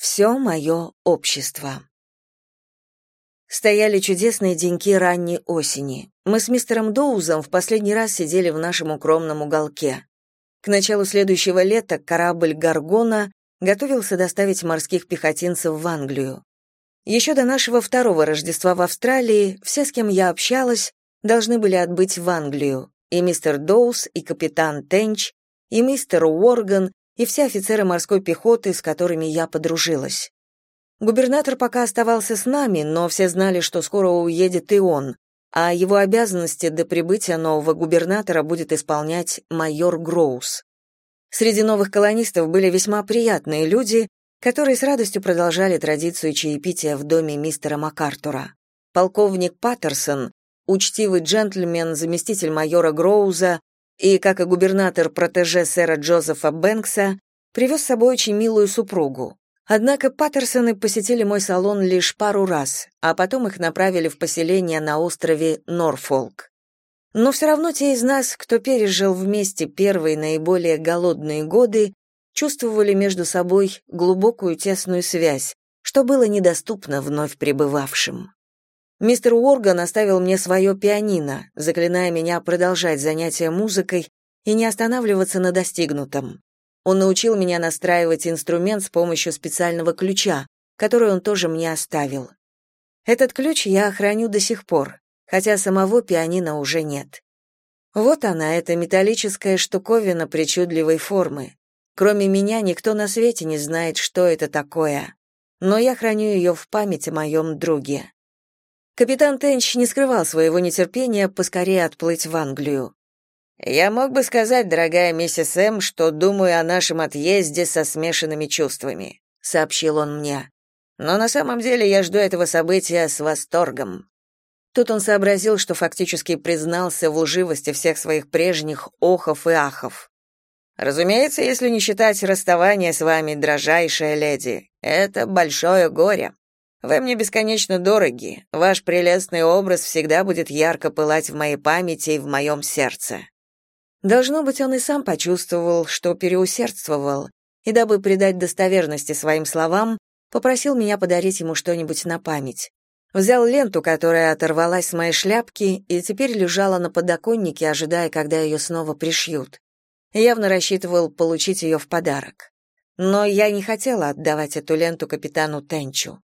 Все мое общество. Стояли чудесные деньки ранней осени. Мы с мистером Доузом в последний раз сидели в нашем укромном уголке. К началу следующего лета корабль «Гаргона» готовился доставить морских пехотинцев в Англию. Еще до нашего второго Рождества в Австралии все, с кем я общалась, должны были отбыть в Англию, и мистер Доуз, и капитан Тенч, и мистер Уорган, и все офицеры морской пехоты, с которыми я подружилась. Губернатор пока оставался с нами, но все знали, что скоро уедет и он, а его обязанности до прибытия нового губернатора будет исполнять майор Гроус. Среди новых колонистов были весьма приятные люди, которые с радостью продолжали традицию чаепития в доме мистера МакАртура. Полковник Паттерсон, учтивый джентльмен, заместитель майора Гроуза, и, как и губернатор протеже сэра Джозефа Бэнкса, привез с собой очень милую супругу. Однако Паттерсоны посетили мой салон лишь пару раз, а потом их направили в поселение на острове Норфолк. Но все равно те из нас, кто пережил вместе первые наиболее голодные годы, чувствовали между собой глубокую тесную связь, что было недоступно вновь пребывавшим. Мистер Уорган оставил мне свое пианино, заклиная меня продолжать занятия музыкой и не останавливаться на достигнутом. Он научил меня настраивать инструмент с помощью специального ключа, который он тоже мне оставил. Этот ключ я храню до сих пор, хотя самого пианино уже нет. Вот она, эта металлическая штуковина причудливой формы. Кроме меня никто на свете не знает, что это такое. Но я храню ее в память о моем друге. Капитан Тенч не скрывал своего нетерпения поскорее отплыть в Англию. «Я мог бы сказать, дорогая миссис М., что думаю о нашем отъезде со смешанными чувствами», — сообщил он мне. «Но на самом деле я жду этого события с восторгом». Тут он сообразил, что фактически признался в лживости всех своих прежних охов и ахов. «Разумеется, если не считать расставания с вами, дрожайшая леди, это большое горе. Вы мне бесконечно дороги. Ваш прелестный образ всегда будет ярко пылать в моей памяти и в моем сердце. Должно быть, он и сам почувствовал, что переусердствовал, и дабы придать достоверности своим словам, попросил меня подарить ему что-нибудь на память. Взял ленту, которая оторвалась с моей шляпки и теперь лежала на подоконнике, ожидая, когда ее снова пришьют. Явно рассчитывал получить ее в подарок. Но я не хотела отдавать эту ленту капитану Тенчу.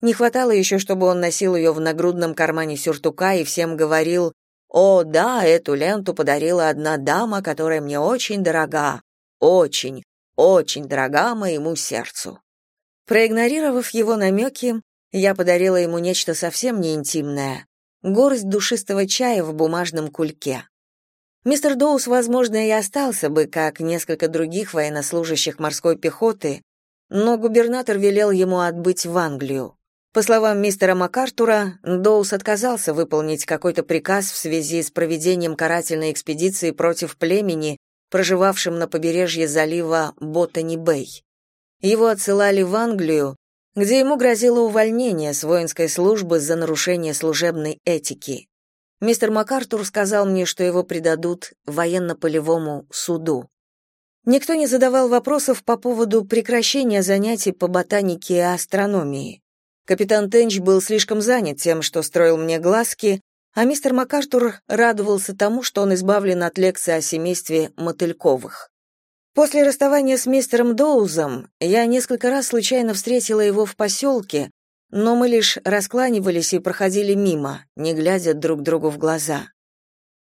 Не хватало еще, чтобы он носил ее в нагрудном кармане сюртука и всем говорил «О, да, эту ленту подарила одна дама, которая мне очень дорога, очень, очень дорога моему сердцу». Проигнорировав его намеки, я подарила ему нечто совсем не интимное — горсть душистого чая в бумажном кульке. Мистер Доус, возможно, и остался бы, как несколько других военнослужащих морской пехоты, но губернатор велел ему отбыть в Англию. По словам мистера МакАртура, Доус отказался выполнить какой-то приказ в связи с проведением карательной экспедиции против племени, проживавшим на побережье залива Ботани-Бэй. Его отсылали в Англию, где ему грозило увольнение с воинской службы за нарушение служебной этики. Мистер МакАртур сказал мне, что его предадут военно-полевому суду. Никто не задавал вопросов по поводу прекращения занятий по ботанике и астрономии. Капитан Тенч был слишком занят тем, что строил мне глазки, а мистер МакАртур радовался тому, что он избавлен от лекции о семействе Мотыльковых. После расставания с мистером Доузом я несколько раз случайно встретила его в поселке, но мы лишь раскланивались и проходили мимо, не глядя друг другу в глаза.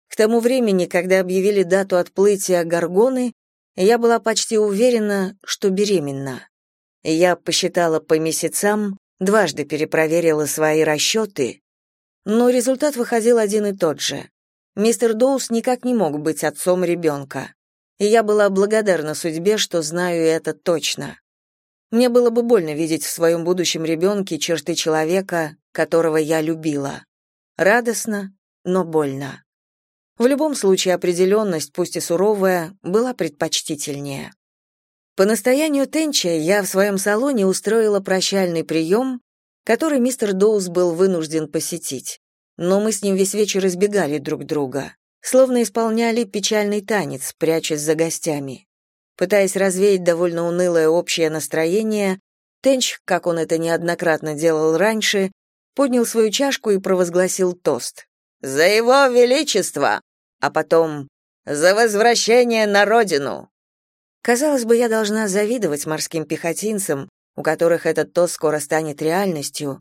К тому времени, когда объявили дату отплытия Гаргоны, я была почти уверена, что беременна. Я посчитала по месяцам, дважды перепроверила свои расчеты, но результат выходил один и тот же. Мистер Доус никак не мог быть отцом ребенка, и я была благодарна судьбе, что знаю это точно. Мне было бы больно видеть в своем будущем ребенке черты человека, которого я любила. Радостно, но больно. В любом случае определенность, пусть и суровая, была предпочтительнее. По настоянию Тенча я в своем салоне устроила прощальный прием, который мистер Доуз был вынужден посетить. Но мы с ним весь вечер избегали друг друга, словно исполняли печальный танец, прячась за гостями. Пытаясь развеять довольно унылое общее настроение, Тенч, как он это неоднократно делал раньше, поднял свою чашку и провозгласил тост. «За его величество!» А потом «За возвращение на родину!» Казалось бы, я должна завидовать морским пехотинцам, у которых этот тост скоро станет реальностью,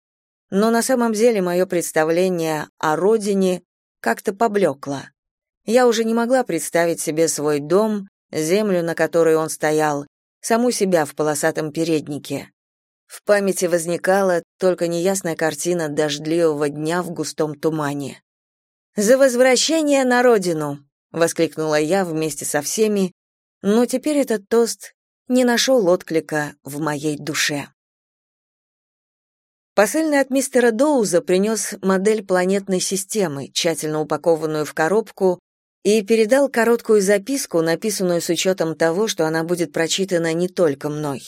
но на самом деле мое представление о родине как-то поблекло. Я уже не могла представить себе свой дом, землю, на которой он стоял, саму себя в полосатом переднике. В памяти возникала только неясная картина дождливого дня в густом тумане. «За возвращение на родину!» — воскликнула я вместе со всеми, но теперь этот тост не нашел отклика в моей душе. Посыльный от мистера Доуза принес модель планетной системы, тщательно упакованную в коробку, и передал короткую записку, написанную с учетом того, что она будет прочитана не только мной.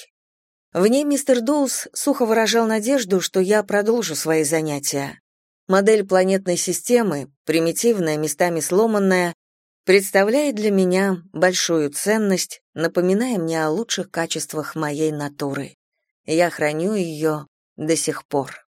В ней мистер Доуз сухо выражал надежду, что я продолжу свои занятия. Модель планетной системы, примитивная, местами сломанная, представляет для меня большую ценность, напоминая мне о лучших качествах моей натуры. Я храню ее до сих пор.